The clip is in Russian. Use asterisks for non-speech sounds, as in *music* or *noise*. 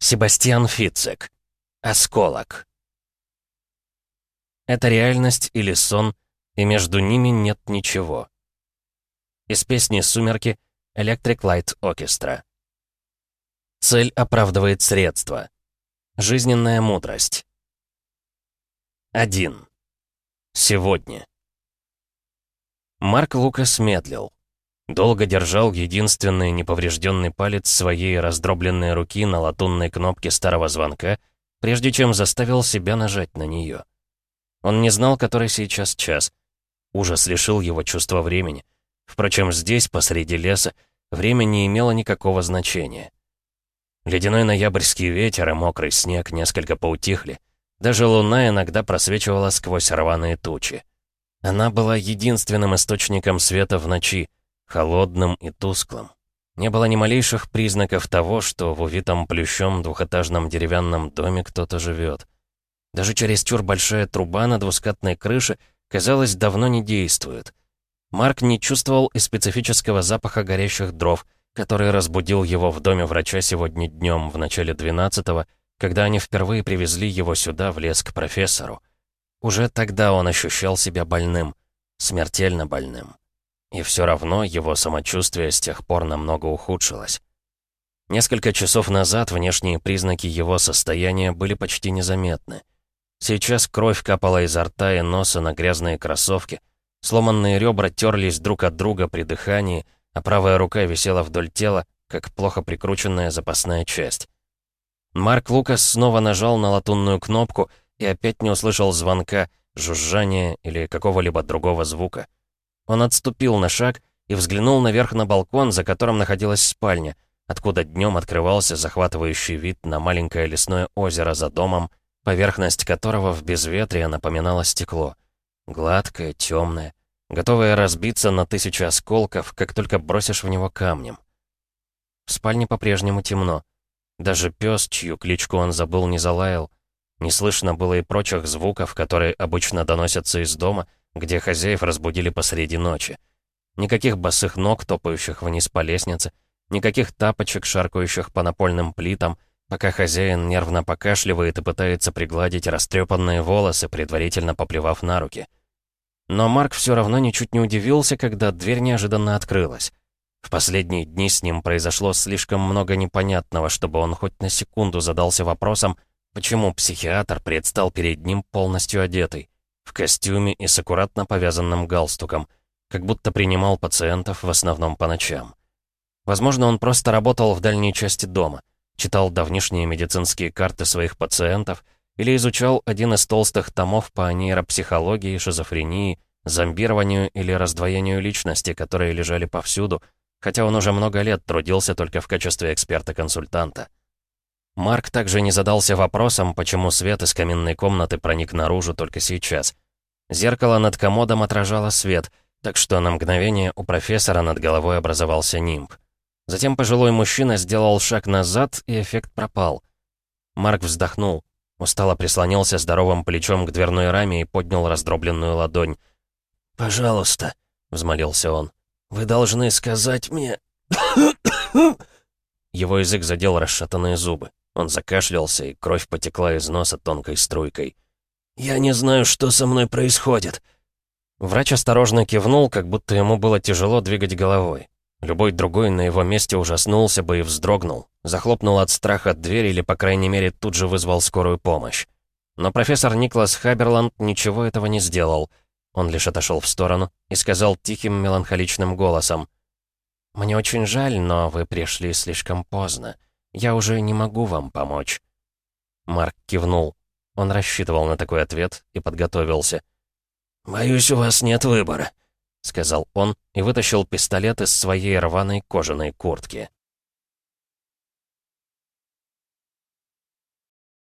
Себастьян Фицек. Осколок. Это реальность или сон, и между ними нет ничего. Из песни «Сумерки» Electric Light Orchestra. Цель оправдывает средства. Жизненная мудрость. 1. Сегодня. Марк Лукас медлил. Долго держал единственный неповрежденный палец своей раздробленной руки на латунной кнопке старого звонка, прежде чем заставил себя нажать на нее. Он не знал, который сейчас час. Ужас лишил его чувства времени. Впрочем, здесь, посреди леса, время не имело никакого значения. Ледяной ноябрьский ветер и мокрый снег несколько поутихли. Даже луна иногда просвечивала сквозь рваные тучи. Она была единственным источником света в ночи, холодным и тусклым. Не было ни малейших признаков того, что в увитом плющом двухэтажном деревянном доме кто-то живет. Даже чересчур большая труба на двускатной крыше, казалось, давно не действует. Марк не чувствовал и специфического запаха горящих дров, который разбудил его в доме врача сегодня днем в начале 12-го, когда они впервые привезли его сюда, в лес к профессору. Уже тогда он ощущал себя больным, смертельно больным. И все равно его самочувствие с тех пор намного ухудшилось. Несколько часов назад внешние признаки его состояния были почти незаметны. Сейчас кровь капала изо рта и носа на грязные кроссовки, сломанные ребра терлись друг от друга при дыхании, а правая рука висела вдоль тела, как плохо прикрученная запасная часть. Марк Лукас снова нажал на латунную кнопку и опять не услышал звонка, жужжания или какого-либо другого звука. Он отступил на шаг и взглянул наверх на балкон, за которым находилась спальня, откуда днем открывался захватывающий вид на маленькое лесное озеро за домом, поверхность которого в безветрие напоминала стекло. Гладкое, темное, готовое разбиться на тысячи осколков, как только бросишь в него камнем. В спальне по-прежнему темно. Даже пес, чью кличку он забыл, не залаял. Не слышно было и прочих звуков, которые обычно доносятся из дома — где хозяев разбудили посреди ночи. Никаких босых ног, топающих вниз по лестнице, никаких тапочек, шаркающих по напольным плитам, пока хозяин нервно покашливает и пытается пригладить растрепанные волосы, предварительно поплевав на руки. Но Марк все равно ничуть не удивился, когда дверь неожиданно открылась. В последние дни с ним произошло слишком много непонятного, чтобы он хоть на секунду задался вопросом, почему психиатр предстал перед ним полностью одетый в костюме и с аккуратно повязанным галстуком, как будто принимал пациентов в основном по ночам. Возможно, он просто работал в дальней части дома, читал давнишние медицинские карты своих пациентов или изучал один из толстых томов по нейропсихологии, шизофрении, зомбированию или раздвоению личности, которые лежали повсюду, хотя он уже много лет трудился только в качестве эксперта-консультанта. Марк также не задался вопросом, почему свет из каминной комнаты проник наружу только сейчас. Зеркало над комодом отражало свет, так что на мгновение у профессора над головой образовался нимб. Затем пожилой мужчина сделал шаг назад, и эффект пропал. Марк вздохнул, устало прислонился здоровым плечом к дверной раме и поднял раздробленную ладонь. «Пожалуйста», — взмолился он, — «вы должны сказать мне...» *coughs* Его язык задел расшатанные зубы. Он закашлялся, и кровь потекла из носа тонкой струйкой. «Я не знаю, что со мной происходит». Врач осторожно кивнул, как будто ему было тяжело двигать головой. Любой другой на его месте ужаснулся бы и вздрогнул, захлопнул от страха дверь или, по крайней мере, тут же вызвал скорую помощь. Но профессор Никлас Хаберланд ничего этого не сделал. Он лишь отошел в сторону и сказал тихим меланхоличным голосом. «Мне очень жаль, но вы пришли слишком поздно. Я уже не могу вам помочь». Марк кивнул. Он рассчитывал на такой ответ и подготовился. «Боюсь, у вас нет выбора», — сказал он и вытащил пистолет из своей рваной кожаной куртки.